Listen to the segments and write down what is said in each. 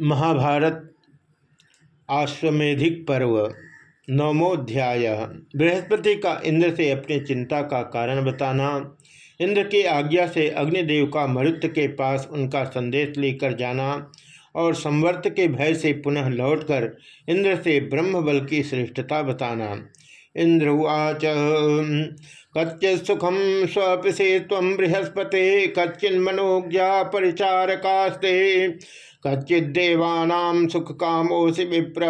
महाभारत आश्वेधिक पर्व, नवमोध्याय। बृहस्पति का इंद्र से अपनी चिंता का कारण बताना, इंद्र की आज्ञा से अग्निदेव का मरुत के पास उनका संदेश लेकर जाना और संवर्त के भय से पुनः लौटकर इंद्र से ब्रह्म बल की श्रेष्ठता बताना। इंद्र उवाच कच्चि सुखम स्वपिषे तम बृहस्पति कच्चिन्मनोज्ञा परिचारकास्ते। कच्चिदेवानाम सुख कामोसि विप्र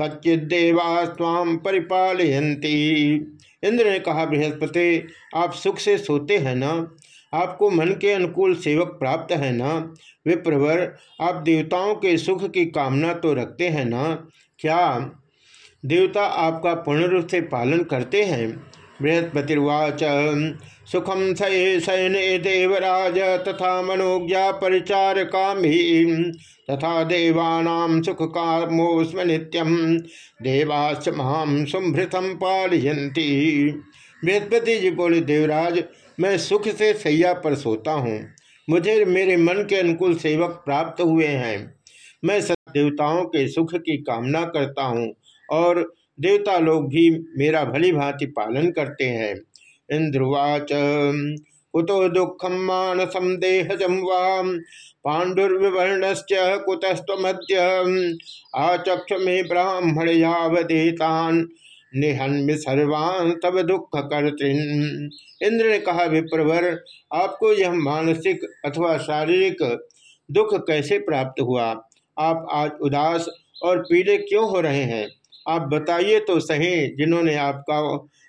कच्चिदेवा स्वाम परिपालयंती इंद्र ने कहा, बृहस्पति, आप सुख से सोते हैं ना? आपको मन के अनुकूल सेवक प्राप्त है ना? विप्रवर, आप देवताओं के सुख की कामना तो रखते हैं ना? क्या देवता आपका पूर्ण रूप से पालन करते हैं। बृहस्पतिर्वाच सुखम सये शयन देवराज तथा मनोज्ञा परिचार काम ही तथा देवानाम सुख कामोस्म नित्यम देवाश्च महाम सुभृतम पालयंती बृहस्पति जी बोले, देवराज, मैं सुख से सैया पर सोता हूँ। मुझे मेरे मन के अनुकूल सेवक प्राप्त हुए हैं। मैं सब देवताओं के सुख की कामना करता हूँ। और देवता लोग भी मेरा भली भांति पालन करते हैं। इंद्रवाच, कुतो दुखम मानसम देहजम वाम पाण्डुर्विवर्णश्च कुतस्त्वमद्य आचक्ष मे ब्राह्मण यावदेतान, निहन्म सर्वान तब दुख कर्तृन इंद्र ने कहा, विप्रवर, आपको यह मानसिक अथवा शारीरिक दुख कैसे प्राप्त हुआ? आप आज उदास और पीड़े क्यों हो रहे हैं? आप बताइए तो सही, जिन्होंने आपका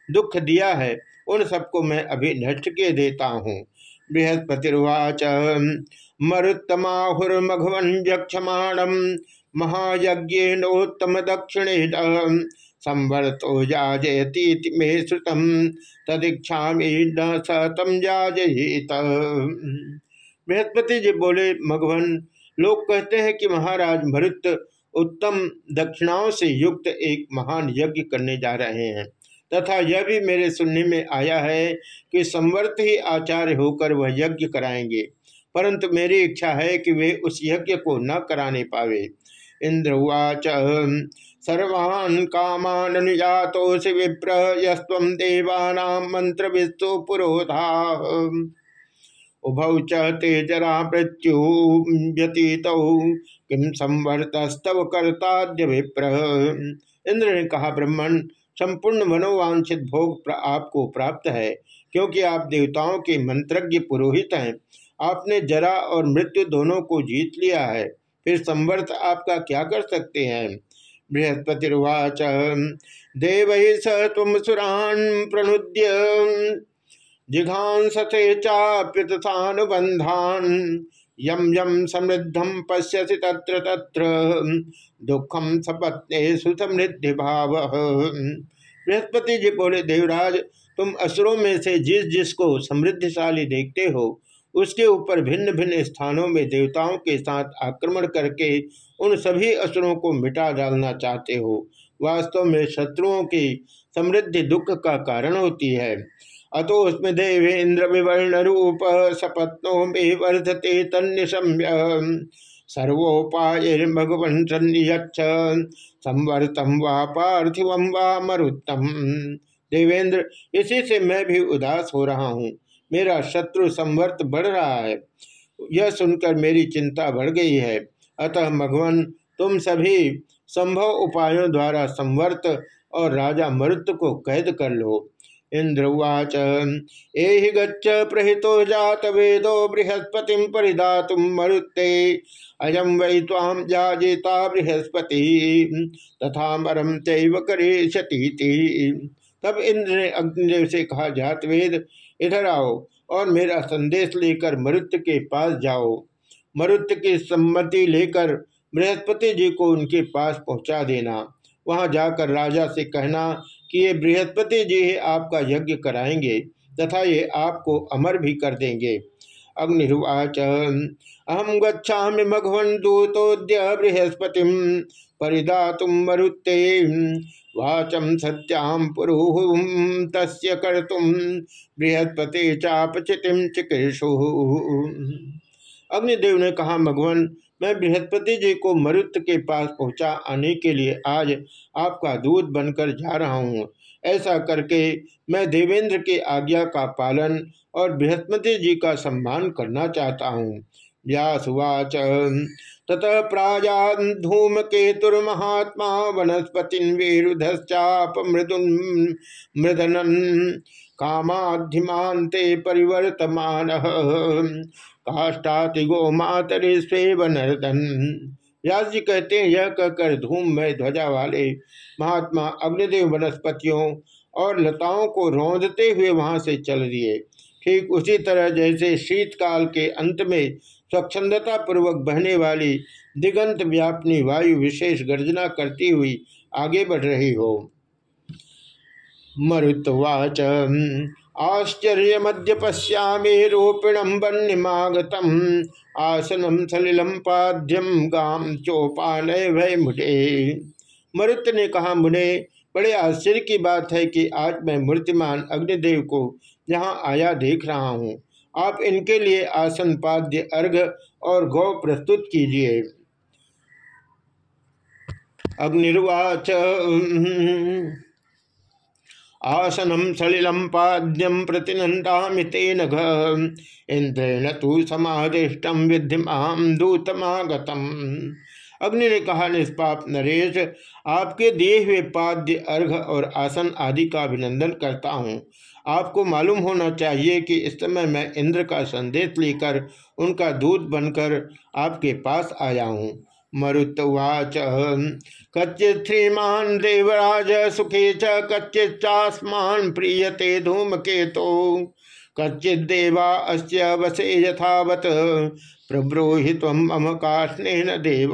दुख दिया है, उन सबको मैं अभी नष्ट के देता हूँ। बृहस्पतिर्वाच मरुत्तमाहुर्मघवन यक्षमाणम महायज्ञोत्तम दक्षिणे संवर्तो जाजयती मे श्रुतम तदीक्षा न सतम जाजयित बृहस्पति जी बोले, मघवन, लोग कहते हैं कि महाराज मरुत उत्तम दक्षिणाओं से युक्त एक महान यज्ञ करने जा रहे हैं। तथा यह भी मेरे सुनने में आया है कि संवर्त ही आचार्य होकर वह यज्ञ कराएँगे। परंतु मेरी इच्छा है कि वे उस यज्ञ को न कराने पावे। इंद्र उवाच, सर्वान् कामान अनुजातोऽसि विप्र यस्व देवानां मंत्र विस्तु पुरोधा। उभौ च ते मृत्यु व्यतीत किम संवर्तस्तव कर्ताद्य विप्र इंद्र ने कहा, ब्रह्मण, संपूर्ण मनोवांछित भोग आपको प्राप्त है, क्योंकि आप देवताओं के मंत्रज्ञ पुरोहित हैं। आपने जरा और मृत्यु दोनों को जीत लिया है, फिर संवर्त आपका क्या कर सकते हैं? बृहस्पतिर्वाच, देव स तुम सुरान प्रणुद्य। जिघांसते चाप्युतानुबंधान यम यम समृद्धम पश्यसि तत्र तत्र। दुखम सपत्ने सुसमृद्धि भाव बृहस्पति जी बोले, देवराज, तुम असुरों में से जिस जिसको समृद्धिशाली देखते हो, उसके ऊपर भिन्न भिन्न स्थानों में देवताओं के साथ आक्रमण करके उन सभी असुरों को मिटा डालना चाहते हो, वास्तव में शत्रुओं की समृद्धि दुख का कारण होती है। अतोस्म देवेन्द्र विवर्ण रूप सपत्नो में वर्धते तन्यम्य सर्वोपाय भगवन संवर्तम व पार्थिव व मरुत्तम। देवेंद्र, इसी से मैं भी उदास हो रहा हूँ। मेरा शत्रु संवर्त बढ़ रहा है। यह सुनकर मेरी चिंता बढ़ गई है। अतः भगवान, तुम सभी संभव उपायों द्वारा संवर्त और राजा मरुत को कैद कर लो। इंद्रवाच एहि गच्छ प्रहितो जात वेदो बृहस्पति परिधातुम मरुते अयम वै ताम जाजेता बृहस्पति। तथा मरम तैव करेशती तब इंद्र ने अग्निदेव से कहा, जात वेद, इधर आओ और मेरा संदेश लेकर मरुत के पास जाओ। मरुत की सम्मति लेकर बृहस्पति जी को उनके पास पहुँचा देना। वहाँ जाकर राजा से कहना कि ये बृहस्पति जी ही आपका यज्ञ कराएँगे तथा ये आपको अमर भी कर देंगे। अग्निवाच अहम गच्छा मघवन दूतोद्य बृहस्पति परिदातुम मरुते वाचम सत्याम पुरुहुम तस्य कर्तुम बृहस्पति चापचितिम चिकीर्षु। अग्निदेव ने कहा, भगवान मैं बृहस्पति जी को मरुत के पास पहुँचा आने के लिए आज आपका दूध बनकर जा रहा हूँ। ऐसा करके मैं देवेंद्र की आज्ञा का पालन और बृहस्पति जी का सम्मान करना चाहता हूँ। व्यासुवाच, ततः प्राजा धूम केतुर्महात्मा वनस्पति वेरुधश्चाप मृदुन मृदनन कामाधिमांते परिवर्तमान। काष्टातिगो मातरे स्वेव व्यास जी कहते हैं, यह कहकर धूम में ध्वजा वाले महात्मा अग्निदेव वनस्पतियों और लताओं को रौंदते हुए वहाँ से चल दिए। ठीक उसी तरह जैसे शीतकाल के अंत में स्वच्छंदता पूर्वक बहने वाली दिगंत व्यापनी वायु विशेष गर्जना करती हुई आगे बढ़ रही हो। मरुत्वाच आश्चर्य मध्य पश्यामे रोपिणम वन्यमागतम आसनम सलिलम पाद्यम गाम चौपान भय मुझे मरुत ने कहा, मुने, बड़े आश्चर्य की बात है कि आज मैं मूर्तिमान अग्निदेव को यहाँ आया देख रहा हूँ। आप इनके लिए आसन, पाद्य, अर्घ और गौ प्रस्तुत कीजिए। अग्निर्वाच आसनम सलिलम पाद्यम प्रतिनंदा तेन इंद्रेण तु समादिष्टम विद्यमाम दूतमागतम। अग्नि ने कहा निष्पाप नरेश, आपके दिए हुए पाद्य, अर्घ और आसन आदि का अभिनंदन करता हूँ। आपको मालूम होना चाहिए कि इस समय मैं इंद्र का संदेश लेकर उनका दूध बनकर आपके पास आया हूँ। मरुतवाच। कच्चित श्रीमान देवराज सुखे च कच्चित प्रीयते धूमकेतो। कच्चित देवा अस्य वसे यथावत। प्रब्रोहित मम का देव।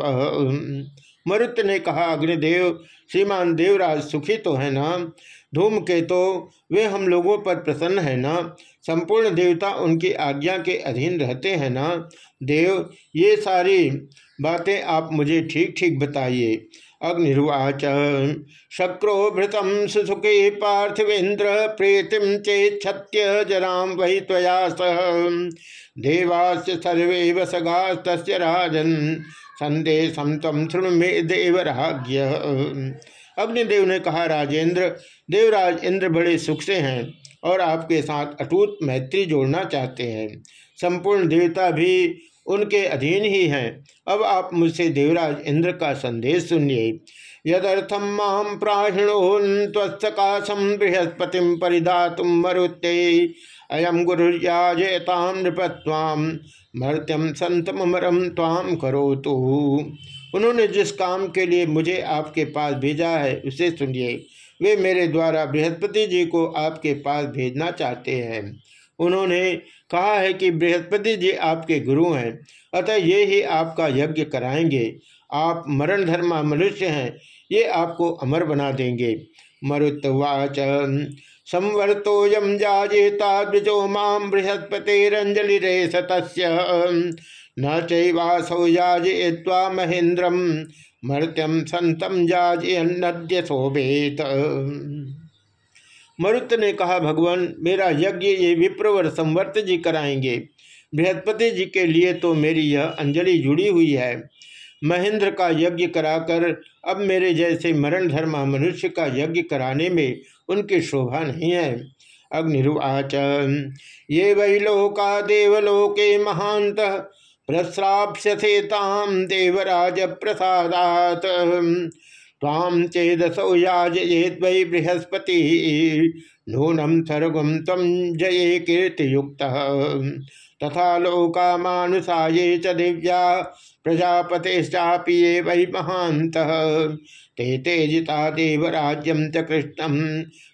मरुत ने कहा, अग्निदेव, श्रीमान देवराज सुखी तो है ना? धूम के तो वे हम लोगों पर प्रसन्न है ना? संपूर्ण देवता उनकी आज्ञा के अधीन रहते हैं ना? देव, ये सारी बातें आप मुझे ठीक ठीक बताइए। अग्निर्वाच शक्रो भृतम सुसुखे पार्थिवेन्द्र प्रेतिम चेक्षत्य जराम वही त्वया सह। देवास सर्वे वसगास्त राजन। संदेशम तम शृणु में देवराज्य अग्निदेव ने कहा, राजेंद्र, देवराज इंद्र बड़े सुख से हैं और आपके साथ अटूट मैत्री जोड़ना चाहते हैं। संपूर्ण देवता भी उनके अधीन ही हैं। अब आप मुझसे देवराज इंद्र का संदेश सुनिए। यदर्थम माम प्राहिणोन त्वस्तकाशम बृहस्पति परिधातुम मरुते अयम गुरुजयताम नृपत्वाम मर्त्यम संतमरम ताम करो तो उन्होंने जिस काम के लिए मुझे आपके पास भेजा है, उसे सुनिए। वे मेरे द्वारा बृहस्पति जी को आपके पास भेजना चाहते हैं। उन्होंने कहा है कि बृहस्पति जी आपके गुरु हैं, अतः ये ही आपका यज्ञ कराएँगे। आप मरण धर्मा मनुष्य हैं, ये आपको अमर बना देंगे। मरुतवाच संवर्तोयम जाजेता द्विजो माम बृहस्पतिरंजलि रे सतस्य न चैवासौ याजय्वा महेन्द्रम मर्त्यम संतम जाजयन्नद्य शोभेत। मरुत ने कहा, भगवान, मेरा यज्ञ ये विप्रवर संवर्त जी कराएँगे। बृहस्पति जी के लिए तो मेरी यह अंजलि जुड़ी हुई है। महेंद्र का यज्ञ कराकर, अब मेरे जैसे मरण धर्मा मनुष्य का यज्ञ कराने में उनकी शोभा नहीं है। अग्निरुवाच। ये वही लोका देवलोके महांत प्रस्राप्यसे ताम देवराज प्रसादात ताम चेदसौ याजयेत वै बृहस्पति। नूनम सर्गम तम जये कीर्तियुक्त। तथा लोका मानुषा ये च दिव्या। ये वै महात ते तेजिता देवराज्यम च कृष्णम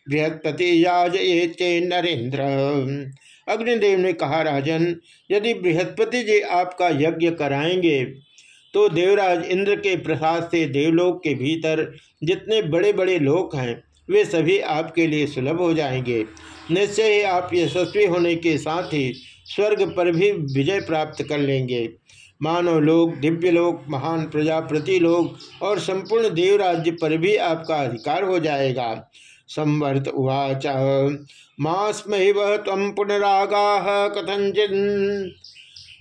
बृहस्पति याजये चे नरेन्द्र। अग्निदेव ने कहा, राजन, यदि बृहस्पति जी आपका यज्ञ कराएँगे तो देवराज इंद्र के प्रसाद से देवलोक के भीतर जितने बड़े बड़े लोक हैं, वे सभी आपके लिए सुलभ हो जाएँगे। निश्चय ही आप यशस्वी होने के साथ ही स्वर्ग पर भी विजय प्राप्त कर लेंगे। मानव लोक दिव्य लोक महान प्रजाप्रति लोग और संपूर्ण देवराज्य पर भी आपका अधिकार हो जाएगा। संवर्त उवाच। मास्मैव तम पुनरागा कथंचिन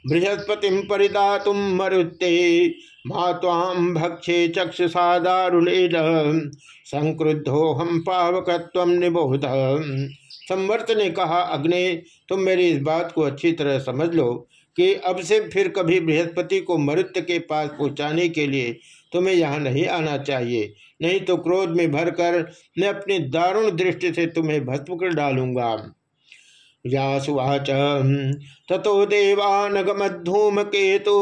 बृहस्पति परिदा तुम मरुते माताम भक्षे चक्षुषा दारुणेन। संक्रुद्धो हम पावक निबोध। संवर्त ने कहा, अग्नि, तुम मेरी इस बात को अच्छी तरह समझ लो। कि अब से फिर कभी बृहस्पति को मरुत्य के पास पहुँचाने के लिए तुम्हें यहाँ नहीं आना चाहिए। नहीं तो क्रोध में भरकर मैं अपनी दारुण दृष्टि से तुम्हें भस्म कर डालूँगा व्यासुवाच ततो देवानगमधूम केतु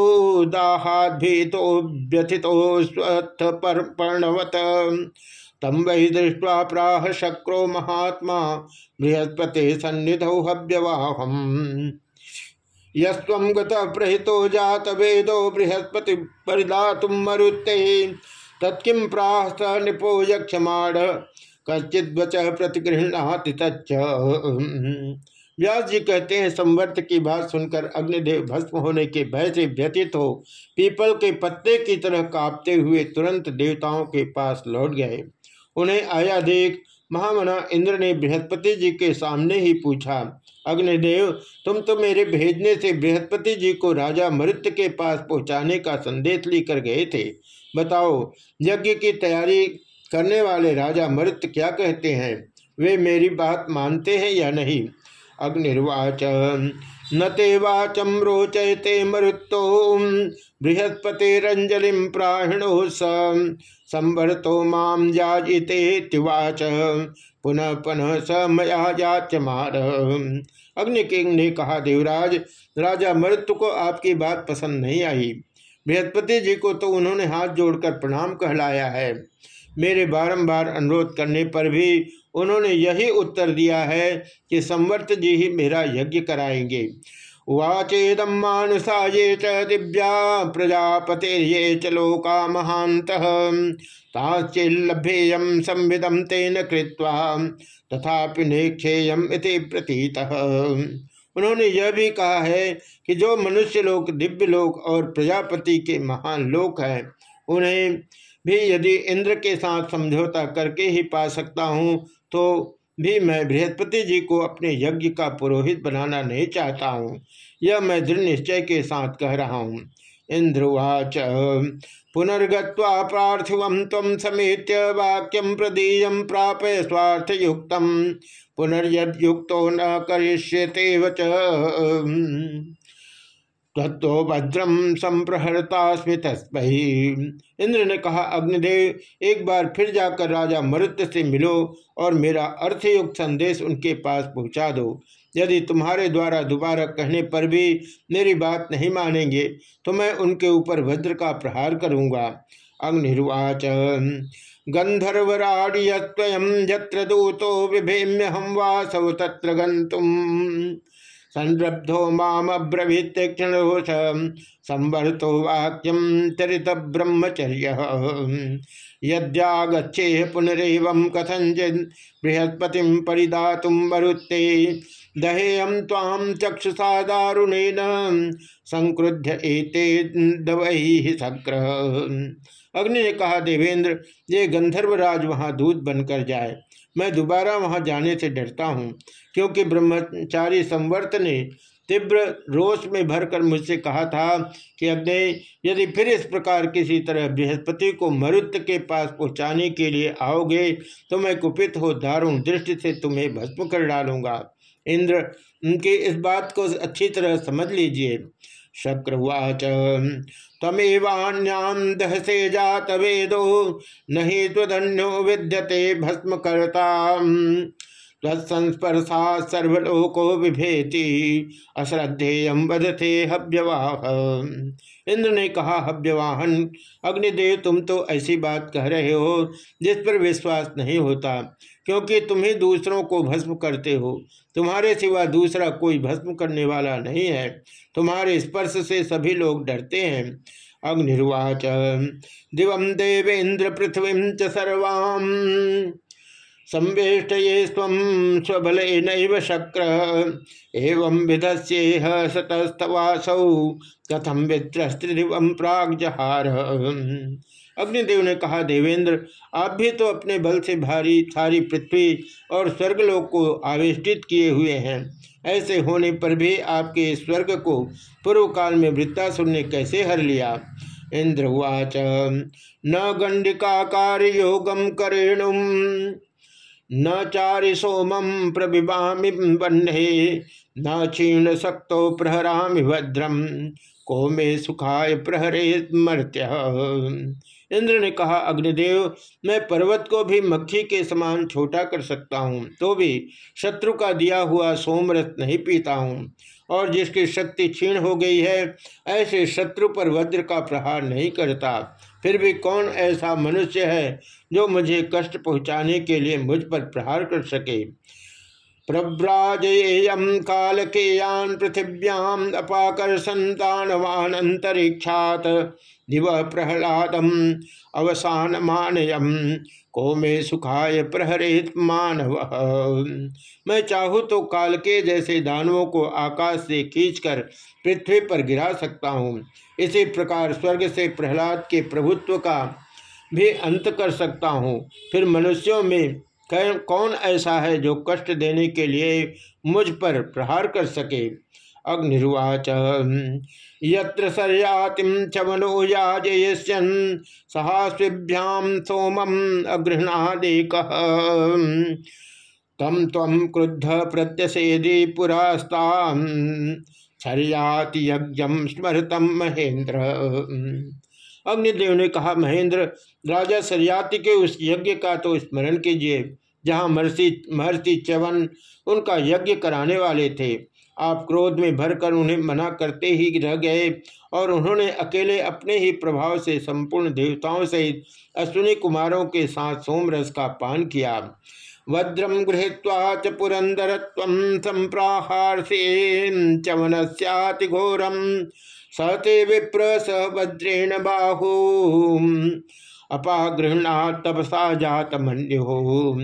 दाहाद्भीतो स्वस्थ पर्णवत। तम वही दृष्टवा प्राह शक्रो महात्मा, बृहस्पति सन्निधौ हव्यवाहम। यस्व गृहितो जात वेदो बृहस्पति परिदातुम मरुते तत्किम प्राह निपो यक्षमाण कच्चिद्वच प्रतिगृहणाति तच्च। व्यास जी कहते हैं, संवर्त की बात सुनकर अग्निदेव भस्म होने के भय से व्यतीत हो पीपल के पत्ते की तरह कांपते हुए तुरंत देवताओं के पास लौट गए। उन्हें आया देख, महामना इंद्र ने बृहस्पति जी के सामने ही पूछा अग्निदेव, तुम तो मेरे भेजने से बृहस्पति जी को राजा मृत्य के पास पहुँचाने का संदेश लेकर गए थे। बताओ, यज्ञ की तैयारी करने वाले राजा मृत क्या कहते हैं? वे मेरी बात मानते हैं या नहीं? अग्निर्वाच न ते वाचम रोचयते मरुत्तो बृहस्पतिरंजलि प्राहिणो संवरतो माम जाजिते तिवाच। पुनः पुनः स मया जाचमार अग्नि किंग ने कहा, देवराज, राजा मृत्यु को आपकी बात पसंद नहीं आई। बृहस्पति जी को तो उन्होंने हाथ जोड़कर प्रणाम कहलाया है। मेरे बारंबार अनुरोध करने पर भी उन्होंने यही उत्तर दिया है कि संवर्त जी ही मेरा यज्ञ कराएँगे। वाचेदम मानसा ये च दिव्या प्रजापति ये च लोका महांत ताचिल्लभ्येयम संविदम तेन कृत्वा तथापि निक्षेयम इति प्रतीत। उन्होंने यह भी कहा है कि जो मनुष्य लोक, दिव्य लोक और प्रजापति के महान लोक हैं, उन्हें भी यदि इंद्र के साथ समझौता करके ही पा सकता हूँ तो भी मैं बृहस्पति जी को अपने यज्ञ का पुरोहित बनाना नहीं चाहता हूँ। यह मैं दृढ़ निश्चय के साथ कह रहा हूँ। इंद्रवाच पुनर्गत्वा पार्थिव तम समेत वाक्यम प्रदीय प्रापय स्वार्थयुक्त पुनर्युक्तो न वच तत्व भद्रम संप्रहरता स्मित इंद्र ने कहा, अग्निदेव, एक बार फिर जाकर राजा मरुत से मिलो और मेरा अर्थयुक्त संदेश उनके पास पहुँचा दो। यदि तुम्हारे द्वारा दोबारा कहने पर भी मेरी बात नहीं मानेंगे तो मैं उनके ऊपर भद्र का प्रहार करूँगा। अग्निर्वाच गंधर्वराड़ियम यत्र दूतो विभेम्य हम वासव तत्र गंतुम संरब्धो माम अब्रवीत्यक्षणोष संवर्तो वाक्यम चरित ब्रह्मचर्य। यद्यागछे पुनरव कथंचित बृहस्पति परिदातुम मरुत्ते दहेयम ताम चक्षुषा दारुणेन संक्रुद्ध एते दवही अग्नि ने कहा, देवेंद्र, ये गंधर्वराज वहाँ दूध बनकर जाए। मैं दोबारा वहाँ जाने से डरता हूँ, क्योंकि ब्रह्मचारी संवर्त ने तीव्र रोष में भरकर मुझसे कहा था कि अग्नि, यदि फिर इस प्रकार किसी तरह बृहस्पति को मरुत के पास पहुँचाने के लिए आओगे तो मैं कुपित हो दारुण दृष्टि से तुम्हें भस्म कर डालूँगा। इंद्र, उनकी इस बात को अच्छी तरह समझ लीजिए। शक्रवाच तमेवान्याम दहसे जात वेदो, नहीं त्वधन्यो विद्यते भस्म करता तत्संस्पर्शा सर्वलोको विभेति अश्रद्धेयम वधते हव्यवाह। इंद्र ने कहा, हव्यवाहन, अग्निदेव तुम तो ऐसी बात कह रहे हो जिस पर विश्वास नहीं होता। क्योंकि तुम ही दूसरों को भस्म करते हो। तुम्हारे सिवा दूसरा कोई भस्म करने वाला नहीं है। तुम्हारे स्पर्श से सभी लोग डरते हैं। अग्निर्वाच। दिवम देवेन्द्र पृथ्वी च सर्वाम। संवेष्ट ये स्वबल नैव शक्र। एवं विधस्ेह सतस्तवासौ कथम वित्रस्त्रिदिव प्राग जहार अग्निदेव ने कहा, देवेंद्र, आप भी तो अपने बल से भारी, सारी पृथ्वी और स्वर्गलोक को आवेष्टित किए हुए हैं। ऐसे होने पर भी आपके स्वर्ग को पूर्व काल में वृत्तासुर ने कैसे हर लिया? इंद्र उवाच न गंडिका कार्य योगम करेणुम न चारि सोमम प्रभिवामी बन्हे न क्षीण शक्तो प्रहरामि भद्रम को मे सुखाय प्रहरे मर्त्य। इंद्र ने कहा, अग्निदेव, मैं पर्वत को भी मक्खी के समान छोटा कर सकता हूँ तो भी शत्रु का दिया हुआ सोमरस नहीं पीता हूँ। और जिसकी शक्ति क्षीण हो गई है, ऐसे शत्रु पर वज्र का प्रहार नहीं करता। फिर भी कौन ऐसा मनुष्य है जो मुझे कष्ट पहुँचाने के लिए मुझ पर प्रहार कर सके? प्रव्राजेयम काल के यान पृथिव्याम अपाकर संतानवान अंतरिक्षात दिव प्रहलादम अवसान मानयम को मे सुखाय प्रहरित मानव। मैं चाहूँ तो काल के जैसे दानवों को आकाश से खींचकर पृथ्वी पर गिरा सकता हूँ। इसी प्रकार स्वर्ग से प्रहलाद के प्रभुत्व का भी अंत कर सकता हूँ। फिर मनुष्यों में कौन ऐसा है जो कष्ट देने के लिए मुझ पर प्रहार कर सके? अग्निर्वाच यत्र सर्यातिम याजयन सहास्भ्याम सोमम अगृहणादेक। तम तम क्रुद्ध प्रत्यसेदी पुरास्ता छरियाति स्मृतम महेंद्र अग्निदेव ने कहा महेंद्र राजा सरयाति के उस यज्ञ का तो स्मरण कीजिए। जहाँ महर्षि महर्षि च्यवन उनका यज्ञ कराने वाले थे। आप क्रोध में भरकर उन्हें मना करते ही रह गए और उन्होंने अकेले अपने ही प्रभाव से संपूर्ण देवताओं सहित अश्विनी कुमारों के साथ सोमरस का पान किया। वज्रम गृहीत्वा च पुरंदर संप्राहार से चवन घोरम सहते विप्र स वज्रेण बाहू। अपागृहणा तपसा जात मन्यो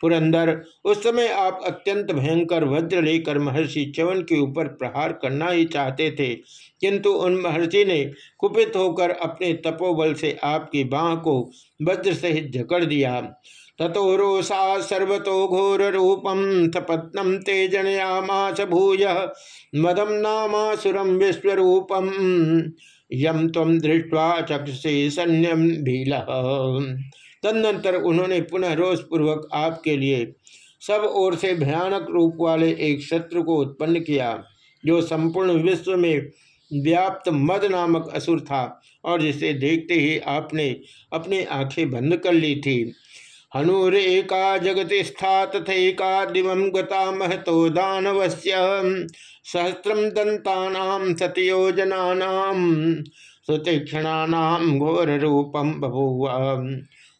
पुरंदर। उस समय आप अत्यंत भयंकर वज्र लेकर महर्षि च्यवन के ऊपर प्रहार करना ही चाहते थे। किंतु उन महर्षि ने कुपित होकर अपने तपोबल से आपकी बाह को वज्र सहित जकड़ दिया। ततो रोषा सर्वतो घोर रूपम थपत्नम ते जनयामास भूय मदम नामासुरम विश्वरूपम यम तम दृष्टवा चक्षुषे सन्यम भील। तदनंतर उन्होंने पुनः रोष पूर्वक आपके लिए सब ओर से भयानक रूप वाले एक शत्रु को उत्पन्न किया, जो संपूर्ण विश्व में व्याप्त मद नामक असुर था और जिसे देखते ही आपने अपनी आँखें बंद कर ली थी। हनुरेका जगति स्था तथैका दिवम गता महतो दानवस्य सहस्रम दंता सतयोजना सुतीक्षणानाम घोर रूपम बभुआ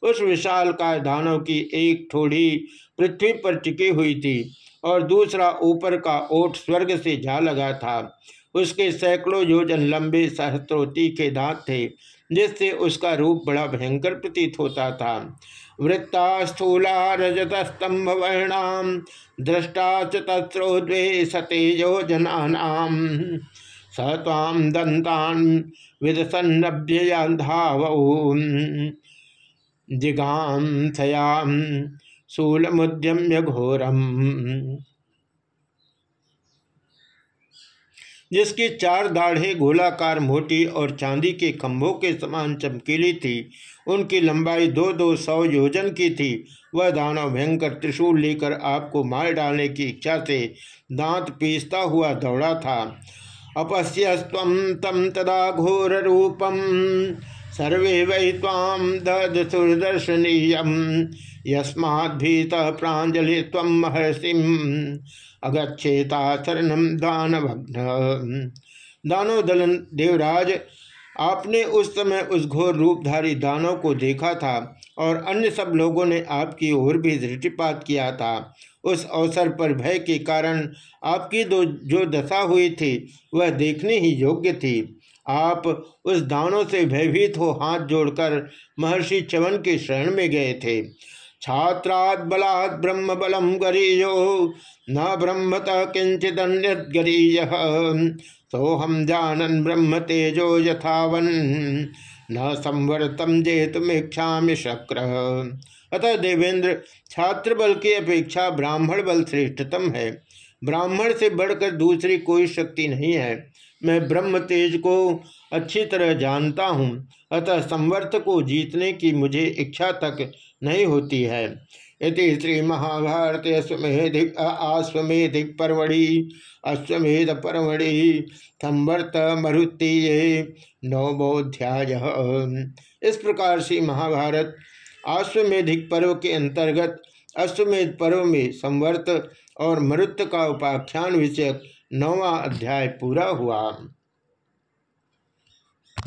उस विशाल काय दानव की एक थोड़ी पृथ्वी पर टिकी हुई थी और दूसरा ऊपर का ओठ स्वर्ग से जा लगा था। उसके सैकड़ों योजन लंबे सहस्त्रोती के दांत थे, जिससे उसका रूप बड़ा भयंकर प्रतीत होता था। वृत्ता स्थूला रजत स्तंभ वर्णाम, दृष्टा चतस्रो द्वे सतेजो जनानाम। सताम दंतान विदसन्नभ्य धाव जिगाम थयाम शूलमुद्यम्य घोरम। जिसकी चार दाढ़े गोलाकार, मोटी और चांदी के खंभों के समान चमकीली थी, उनकी लंबाई दो दो सौ योजन की थी, वह दानव भयंकर त्रिशूल लेकर आपको मार डालने की इच्छा से दांत पीसता हुआ दौड़ा था। अपस्यस्व तम तदा घोर रूपम सर्वे वै ताम ददसुरदर्शनीय। यस्माभीत प्राजलि तम महर्षि अगछेता शरणम दानभग्न दानव दलन देवराज, आपने उस समय उस घोर रूपधारी दानव को देखा था और अन्य सब लोगों ने आपकी ओर भी दृष्टिपात किया था। उस अवसर पर भय के कारण आपकी दो, जो दशा हुई थी, वह देखने ही योग्य थी। आप उस दानों से भयभीत हो हाथ जोड़कर महर्षि चवन के शरण में गए थे। छात्राद बलात् ब्रह्म बलम गरीयो न ब्रह्मत किंचित गरीय सोहम जानन ब्रह्म तेजो यथावन, न संवर्तम जेतुमीक्षा शक्र। अतः देवेंद्र, छात्र बल की अपेक्षा ब्राह्मण बल श्रेष्ठतम है। ब्राह्मण से बढ़कर दूसरी कोई शक्ति नहीं है। मैं ब्रह्म तेज को अच्छी तरह जानता हूँ, अतः संवर्त को जीतने की मुझे इच्छा तक नहीं होती है। इति श्री महाभारत अश्वमेधिक आश्वेधिक परवड़ी अश्वमेध परवड़ी संवर्त मरुति नवमोध्याय इस प्रकार से महाभारत आश्वेधिक पर्व के अंतर्गत अश्वमेध पर्व में संवर्त और मृत का उपाख्यान विषयक नौवा अध्याय पूरा हुआ।